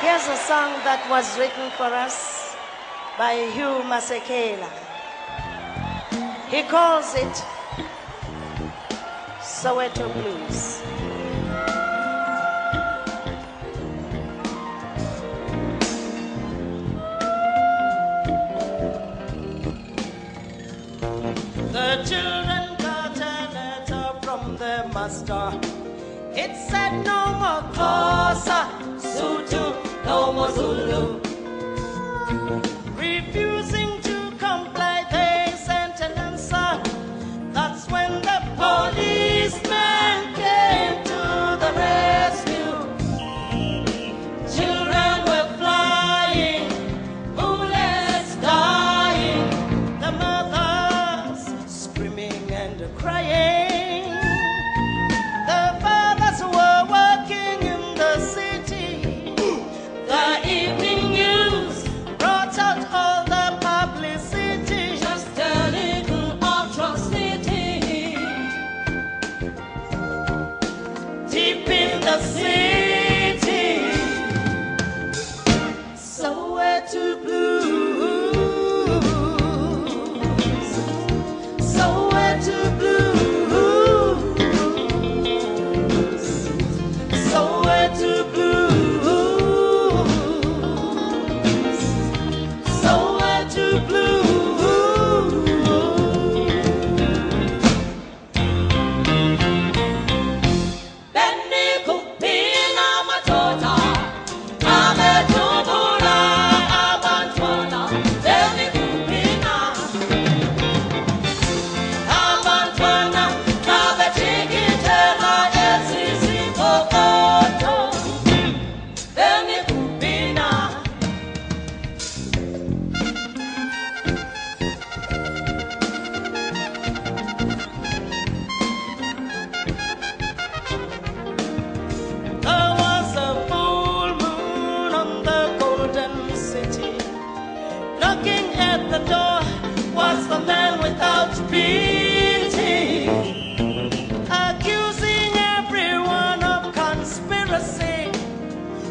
Here's a song that was written for us by Hugh Masekela. He calls it Soweto Blues. The children got a letter from their master. It said no more Xhosa, Knocking at the door was the man without pity. Accusing everyone of conspiracy.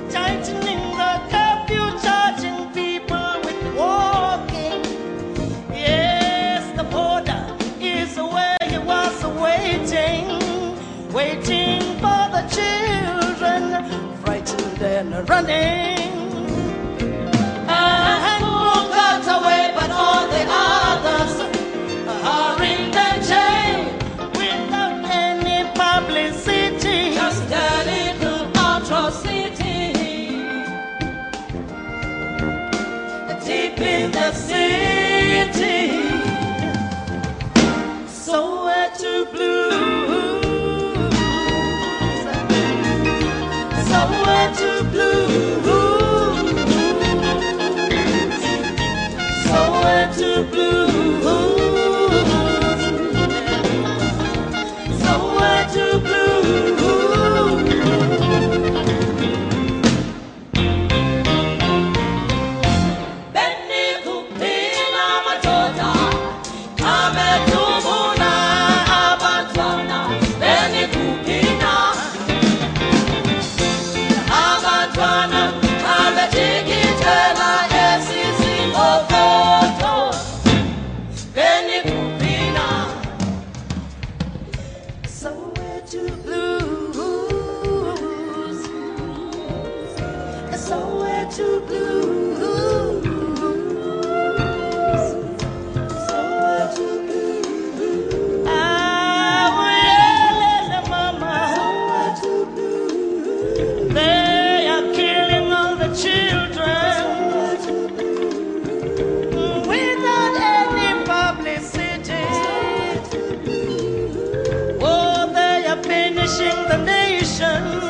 Tightening the curfew, charging people with walking. Yes, the border is where he was waiting, waiting for the children, frightened and running. Soweto blues. Somewhere to blues. Soweto blues. Amen.